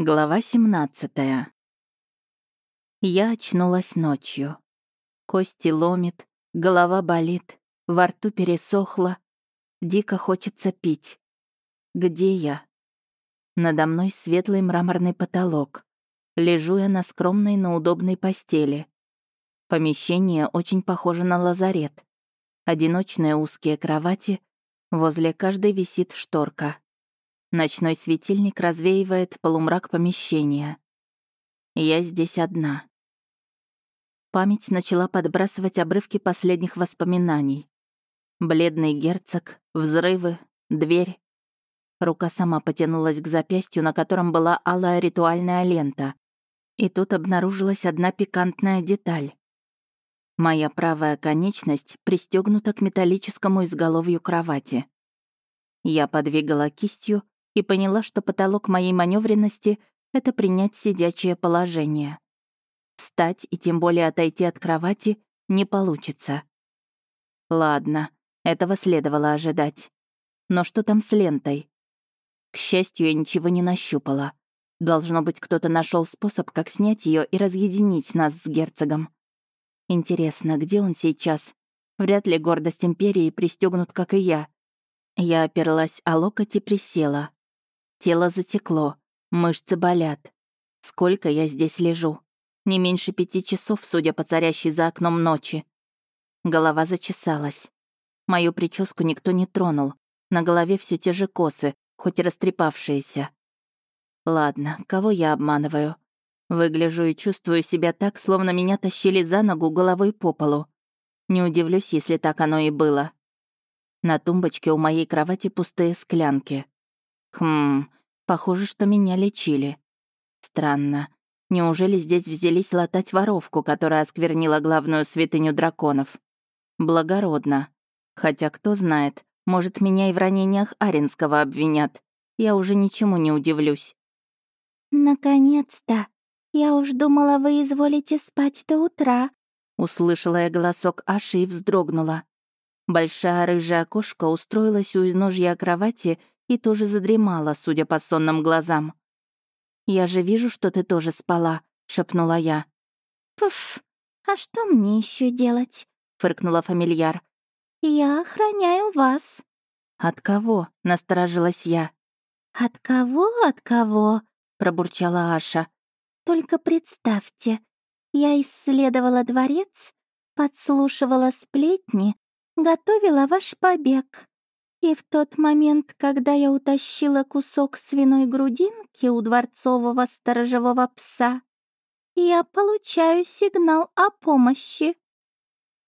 Глава 17 Я очнулась ночью. Кости ломит, голова болит, во рту пересохло, дико хочется пить. Где я? Надо мной светлый мраморный потолок. Лежу я на скромной, но удобной постели. Помещение очень похоже на лазарет. Одиночные узкие кровати, возле каждой висит шторка. Ночной светильник развеивает полумрак помещения. Я здесь одна. Память начала подбрасывать обрывки последних воспоминаний. Бледный герцог, взрывы, дверь. Рука сама потянулась к запястью, на котором была алая ритуальная лента. И тут обнаружилась одна пикантная деталь. Моя правая конечность пристегнута к металлическому изголовью кровати. Я подвигала кистью, и поняла, что потолок моей маневренности — это принять сидячее положение. Встать и тем более отойти от кровати не получится. Ладно, этого следовало ожидать. Но что там с лентой? К счастью, я ничего не нащупала. Должно быть, кто-то нашел способ, как снять ее и разъединить нас с герцогом. Интересно, где он сейчас? Вряд ли гордость империи пристегнут, как и я. Я оперлась о локоть и присела. Тело затекло, мышцы болят. Сколько я здесь лежу? Не меньше пяти часов, судя по царящей за окном ночи. Голова зачесалась. Мою прическу никто не тронул. На голове все те же косы, хоть и растрепавшиеся. Ладно, кого я обманываю? Выгляжу и чувствую себя так, словно меня тащили за ногу головой по полу. Не удивлюсь, если так оно и было. На тумбочке у моей кровати пустые склянки. Хм, похоже, что меня лечили. Странно. Неужели здесь взялись латать воровку, которая осквернила главную святыню драконов? Благородно. Хотя, кто знает, может, меня и в ранениях Аренского обвинят. Я уже ничему не удивлюсь. «Наконец-то! Я уж думала, вы изволите спать до утра», Услышала я голосок Аши и вздрогнула. Большая рыжая кошка устроилась у изножья кровати и тоже задремала, судя по сонным глазам. «Я же вижу, что ты тоже спала», — шепнула я. «Пф, а что мне еще делать?» — фыркнула фамильяр. «Я охраняю вас». «От кого?» — насторожилась я. «От кого, от кого?» — пробурчала Аша. «Только представьте, я исследовала дворец, подслушивала сплетни, готовила ваш побег. И в тот момент, когда я утащила кусок свиной грудинки у дворцового сторожевого пса, я получаю сигнал о помощи.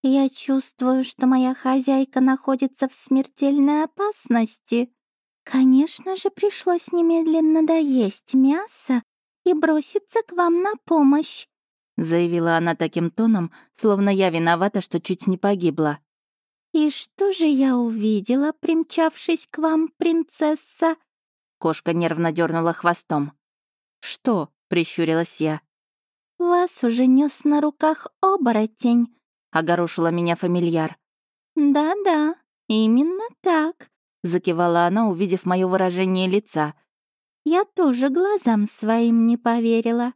Я чувствую, что моя хозяйка находится в смертельной опасности. Конечно же, пришлось немедленно доесть мясо и броситься к вам на помощь», — заявила она таким тоном, словно я виновата, что чуть не погибла. «И что же я увидела, примчавшись к вам, принцесса?» Кошка нервно дернула хвостом. «Что?» — прищурилась я. «Вас уже нес на руках оборотень», — огорошила меня фамильяр. «Да-да, именно так», — закивала она, увидев мое выражение лица. «Я тоже глазам своим не поверила.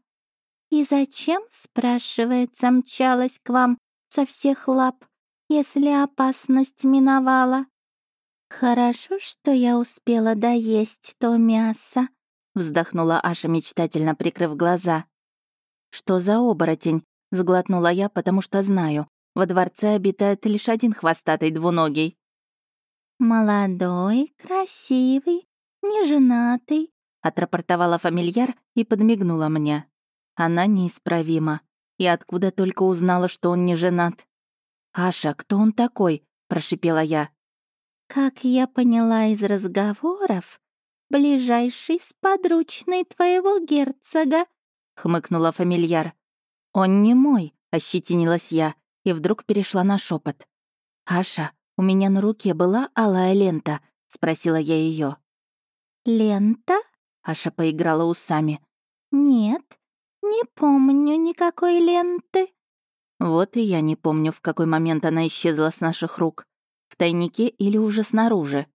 И зачем, спрашивается, мчалась к вам со всех лап?» Если опасность миновала. Хорошо, что я успела доесть то мясо, вздохнула Аша мечтательно, прикрыв глаза. Что за оборотень? сглотнула я, потому что знаю, во дворце обитает лишь один хвостатый двуногий. «Молодой, красивый, неженатый», — отрапортовала фамильяр и подмигнула мне. Она неисправима. И откуда только узнала, что он не женат? «Аша, кто он такой?» — прошипела я. «Как я поняла из разговоров, ближайший сподручный твоего герцога», — хмыкнула фамильяр. «Он не мой», — ощетинилась я, и вдруг перешла на шепот. «Аша, у меня на руке была алая лента», — спросила я ее. «Лента?» — Аша поиграла усами. «Нет, не помню никакой ленты». Вот и я не помню, в какой момент она исчезла с наших рук. В тайнике или уже снаружи.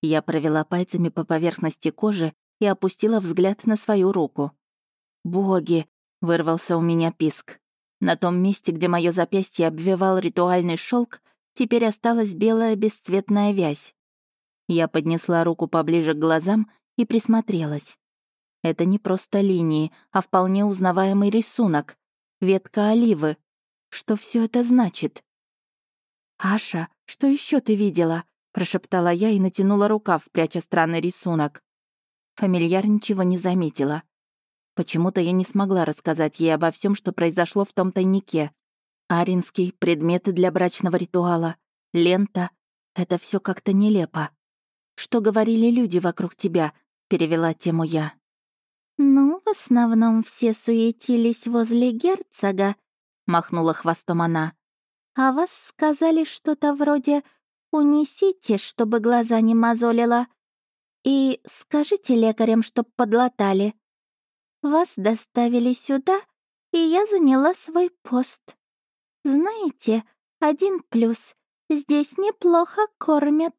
Я провела пальцами по поверхности кожи и опустила взгляд на свою руку. «Боги!» — вырвался у меня писк. На том месте, где мое запястье обвивал ритуальный шелк, теперь осталась белая бесцветная вязь. Я поднесла руку поближе к глазам и присмотрелась. Это не просто линии, а вполне узнаваемый рисунок. Ветка оливы. Что все это значит? «Аша, что еще ты видела?» — прошептала я и натянула рукав, пряча странный рисунок. Фамильяр ничего не заметила. Почему-то я не смогла рассказать ей обо всем, что произошло в том тайнике. Аринский, предметы для брачного ритуала, лента — это все как-то нелепо. «Что говорили люди вокруг тебя?» — перевела тему я. «Ну, в основном все суетились возле герцога», — махнула хвостом она. «А вас сказали что-то вроде «унесите, чтобы глаза не мозолило», и скажите лекарям, чтоб подлатали. Вас доставили сюда, и я заняла свой пост. Знаете, один плюс — здесь неплохо кормят.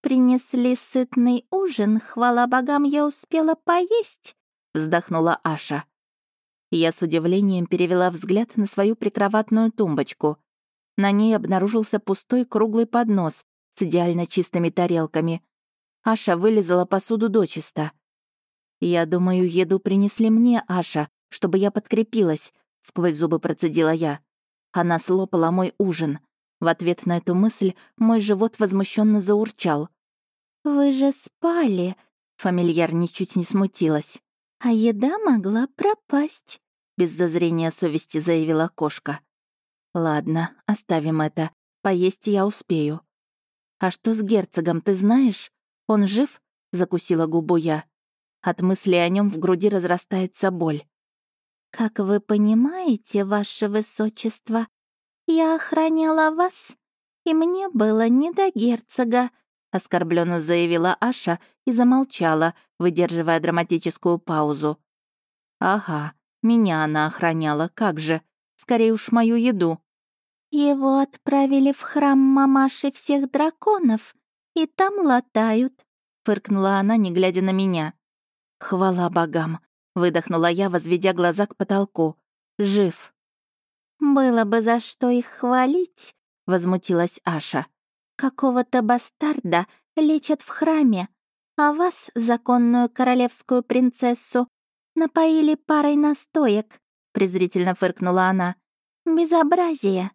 Принесли сытный ужин, хвала богам, я успела поесть, — вздохнула Аша. Я с удивлением перевела взгляд на свою прикроватную тумбочку. На ней обнаружился пустой круглый поднос с идеально чистыми тарелками. Аша вылезала посуду дочисто. «Я думаю, еду принесли мне, Аша, чтобы я подкрепилась», — сквозь зубы процедила я. Она слопала мой ужин. В ответ на эту мысль мой живот возмущенно заурчал. «Вы же спали», — фамильяр ничуть не смутилась. «А еда могла пропасть», — без зазрения совести заявила кошка. «Ладно, оставим это. Поесть я успею». «А что с герцогом, ты знаешь? Он жив?» — закусила губу я. От мысли о нем в груди разрастается боль. «Как вы понимаете, ваше высочество, я охраняла вас, и мне было не до герцога», — оскорбленно заявила Аша и замолчала, выдерживая драматическую паузу. «Ага, меня она охраняла, как же. Скорее уж мою еду». «Его отправили в храм мамаши всех драконов, и там латают», — фыркнула она, не глядя на меня. «Хвала богам!» — выдохнула я, возведя глаза к потолку. «Жив». «Было бы за что их хвалить», — возмутилась Аша. Какого-то бастарда лечат в храме, а вас, законную королевскую принцессу, напоили парой настоек», — презрительно фыркнула она. «Безобразие».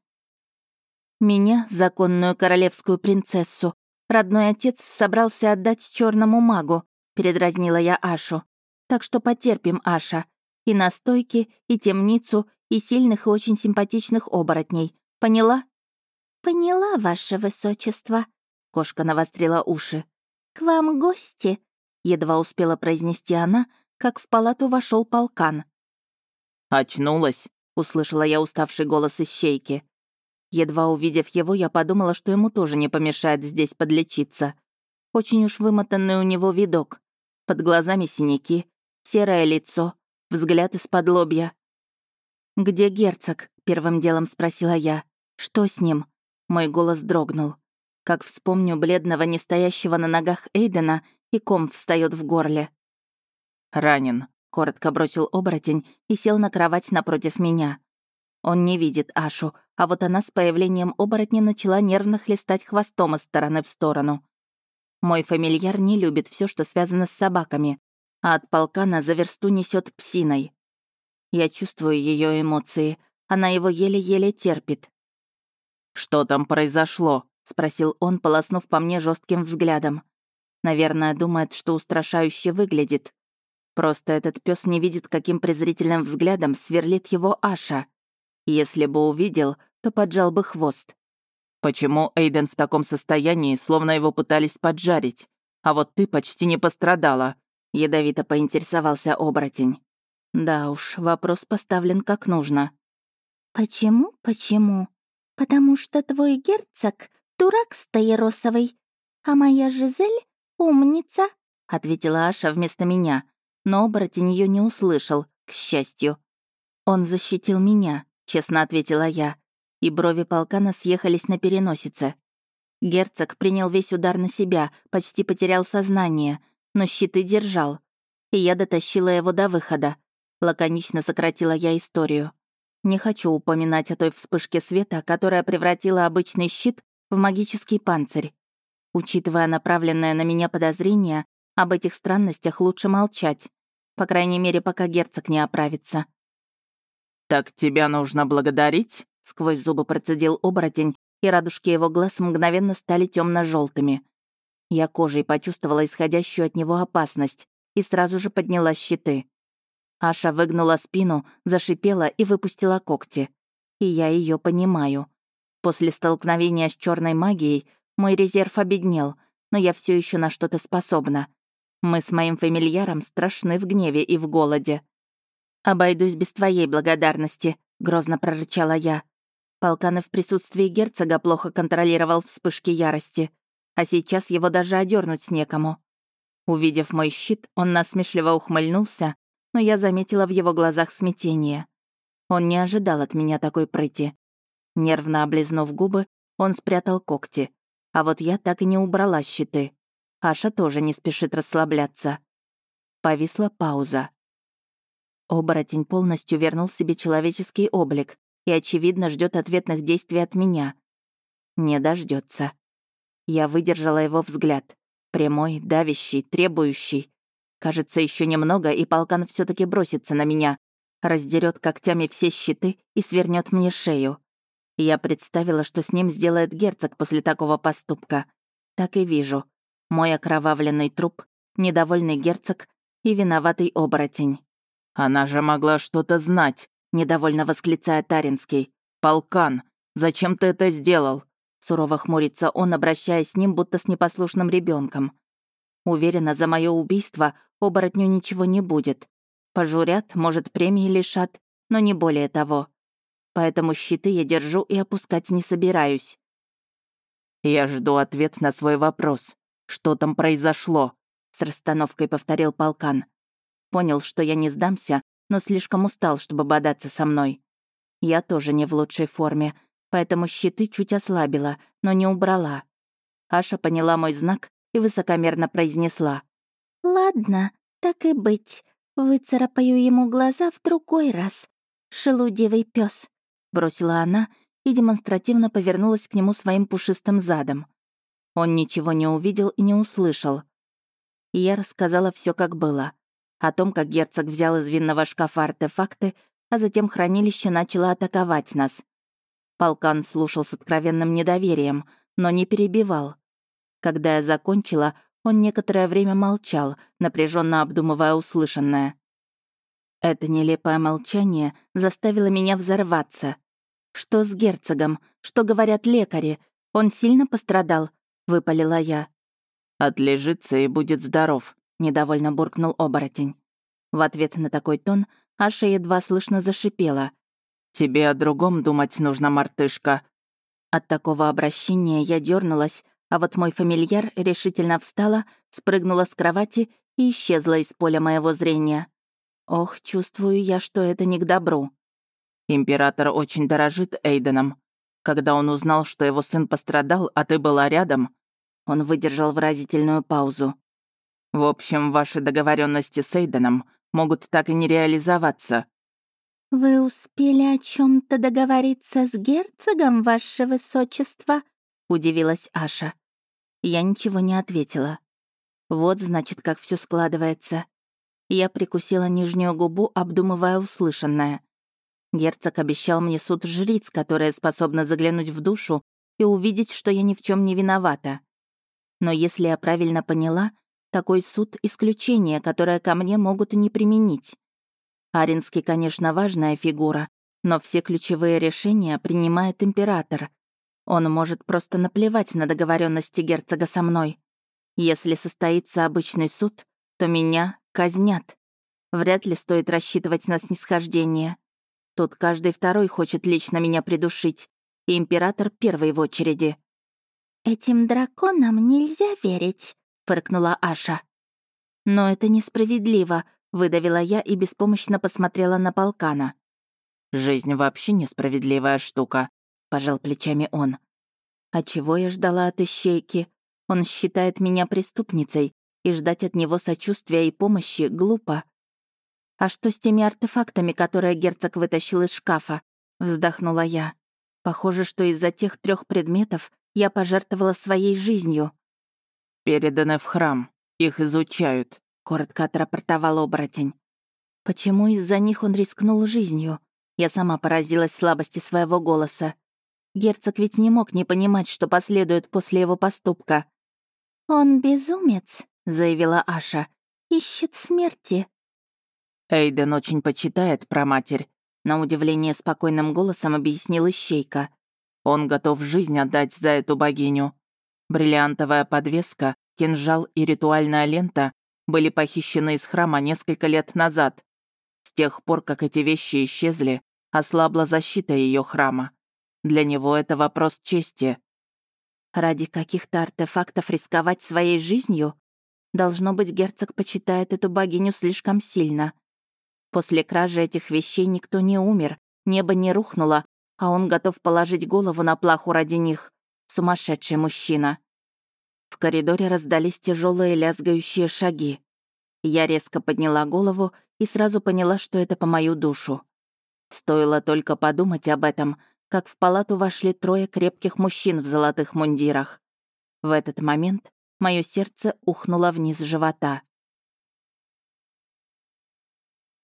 «Меня, законную королевскую принцессу, родной отец собрался отдать черному магу», — передразнила я Ашу. «Так что потерпим, Аша. И настойки, и темницу, и сильных и очень симпатичных оборотней. Поняла?» «Поняла, ваше высочество», — кошка навострила уши. «К вам гости», — едва успела произнести она, как в палату вошел полкан. «Очнулась», — услышала я уставший голос ищейки. Едва увидев его, я подумала, что ему тоже не помешает здесь подлечиться. Очень уж вымотанный у него видок. Под глазами синяки, серое лицо, взгляд из-под лобья. «Где герцог?» — первым делом спросила я. «Что с ним?» Мой голос дрогнул. Как вспомню бледного, не стоящего на ногах Эйдена, и ком встает в горле. «Ранен», — коротко бросил оборотень и сел на кровать напротив меня. Он не видит Ашу, а вот она с появлением оборотня начала нервно хлестать хвостом из стороны в сторону. Мой фамильяр не любит все, что связано с собаками, а от полкана за версту несет псиной. Я чувствую ее эмоции, она его еле-еле терпит. «Что там произошло?» — спросил он, полоснув по мне жестким взглядом. Наверное, думает, что устрашающе выглядит. Просто этот пес не видит, каким презрительным взглядом сверлит его Аша. Если бы увидел, то поджал бы хвост. «Почему Эйден в таком состоянии, словно его пытались поджарить? А вот ты почти не пострадала», — ядовито поинтересовался оборотень. Да уж, вопрос поставлен как нужно. «Почему, почему?» «Потому что твой герцог — дурак стаиросовый, а моя Жизель — умница», — ответила Аша вместо меня, но оборотень ее не услышал, к счастью. «Он защитил меня», — честно ответила я, и брови полкана съехались на переносице. Герцог принял весь удар на себя, почти потерял сознание, но щиты держал. и я дотащила его до выхода. Лаконично сократила я историю. Не хочу упоминать о той вспышке света, которая превратила обычный щит в магический панцирь. Учитывая направленное на меня подозрение, об этих странностях лучше молчать. По крайней мере, пока герцог не оправится. «Так тебя нужно благодарить?» — сквозь зубы процедил оборотень, и радужки его глаз мгновенно стали темно желтыми Я кожей почувствовала исходящую от него опасность и сразу же подняла щиты. Аша выгнула спину, зашипела и выпустила когти. И я ее понимаю. После столкновения с черной магией мой резерв обеднел, но я все еще на что-то способна. Мы с моим фамильяром страшны в гневе и в голоде. «Обойдусь без твоей благодарности», — грозно прорычала я. Полкан в присутствии герцога плохо контролировал вспышки ярости, а сейчас его даже одернуть некому. Увидев мой щит, он насмешливо ухмыльнулся, но я заметила в его глазах смятение. Он не ожидал от меня такой прыти. Нервно облизнув губы, он спрятал когти, а вот я так и не убрала щиты. Аша тоже не спешит расслабляться. Повисла пауза. Оборотень полностью вернул себе человеческий облик и, очевидно, ждет ответных действий от меня. Не дождется. Я выдержала его взгляд. Прямой, давящий, требующий. Кажется, еще немного, и полкан все таки бросится на меня, раздерет когтями все щиты и свернет мне шею. Я представила, что с ним сделает герцог после такого поступка. Так и вижу. Мой окровавленный труп, недовольный герцог и виноватый оборотень. «Она же могла что-то знать», — недовольно восклицает Таринский. «Полкан, зачем ты это сделал?» Сурово хмурится он, обращаясь с ним, будто с непослушным ребенком. Уверена, за мое убийство оборотню ничего не будет. Пожурят, может, премии лишат, но не более того. Поэтому щиты я держу и опускать не собираюсь. «Я жду ответ на свой вопрос. Что там произошло?» С расстановкой повторил полкан. Понял, что я не сдамся, но слишком устал, чтобы бодаться со мной. Я тоже не в лучшей форме, поэтому щиты чуть ослабила, но не убрала. Аша поняла мой знак и высокомерно произнесла. «Ладно, так и быть. Выцарапаю ему глаза в другой раз. Шелудивый пес, бросила она и демонстративно повернулась к нему своим пушистым задом. Он ничего не увидел и не услышал. я рассказала все, как было о том, как герцог взял из винного шкафа артефакты, а затем хранилище начало атаковать нас. Полкан слушал с откровенным недоверием, но не перебивал. Когда я закончила, он некоторое время молчал, напряженно обдумывая услышанное. Это нелепое молчание заставило меня взорваться. «Что с герцогом? Что говорят лекари? Он сильно пострадал?» — выпалила я. «Отлежится и будет здоров», — недовольно буркнул оборотень. В ответ на такой тон Аша едва слышно зашипела. «Тебе о другом думать нужно, мартышка». От такого обращения я дернулась, а вот мой фамильяр решительно встала, спрыгнула с кровати и исчезла из поля моего зрения. Ох, чувствую я, что это не к добру. Император очень дорожит Эйденом. Когда он узнал, что его сын пострадал, а ты была рядом, он выдержал выразительную паузу. В общем, ваши договоренности с Эйденом могут так и не реализоваться». «Вы успели о чем то договориться с герцогом, ваше высочество?» — удивилась Аша. Я ничего не ответила. Вот, значит, как все складывается. Я прикусила нижнюю губу, обдумывая услышанное. Герцог обещал мне суд жриц, которая способна заглянуть в душу и увидеть, что я ни в чем не виновата. Но если я правильно поняла, такой суд — исключение, которое ко мне могут и не применить. Аринский, конечно, важная фигура, но все ключевые решения принимает император. Он может просто наплевать на договоренности герцога со мной. Если состоится обычный суд, то меня казнят. Вряд ли стоит рассчитывать на снисхождение. Тут каждый второй хочет лично меня придушить, и император первый в очереди. «Этим драконам нельзя верить», — фыркнула Аша. «Но это несправедливо», — выдавила я и беспомощно посмотрела на полкана. «Жизнь вообще несправедливая штука», — пожал плечами он. «А чего я ждала от ищейки? Он считает меня преступницей, и ждать от него сочувствия и помощи глупо. «А что с теми артефактами, которые герцог вытащил из шкафа?» — вздохнула я. «Похоже, что из-за тех трех предметов я пожертвовала своей жизнью». «Переданы в храм. Их изучают», — коротко отрапортовал оборотень. Почему из-за них он рискнул жизнью? Я сама поразилась слабости своего голоса. Герцог ведь не мог не понимать, что последует после его поступка. «Он безумец», — заявила Аша. «Ищет смерти». Эйден очень почитает про матерь. На удивление спокойным голосом объяснил Ищейка. Он готов жизнь отдать за эту богиню. Бриллиантовая подвеска, кинжал и ритуальная лента были похищены из храма несколько лет назад. С тех пор, как эти вещи исчезли, ослабла защита ее храма. Для него это вопрос чести. Ради каких-то артефактов рисковать своей жизнью? Должно быть, герцог почитает эту богиню слишком сильно. После кражи этих вещей никто не умер, небо не рухнуло, а он готов положить голову на плаху ради них. Сумасшедший мужчина. В коридоре раздались тяжелые лязгающие шаги. Я резко подняла голову и сразу поняла, что это по мою душу. Стоило только подумать об этом, как в палату вошли трое крепких мужчин в золотых мундирах. В этот момент мое сердце ухнуло вниз живота.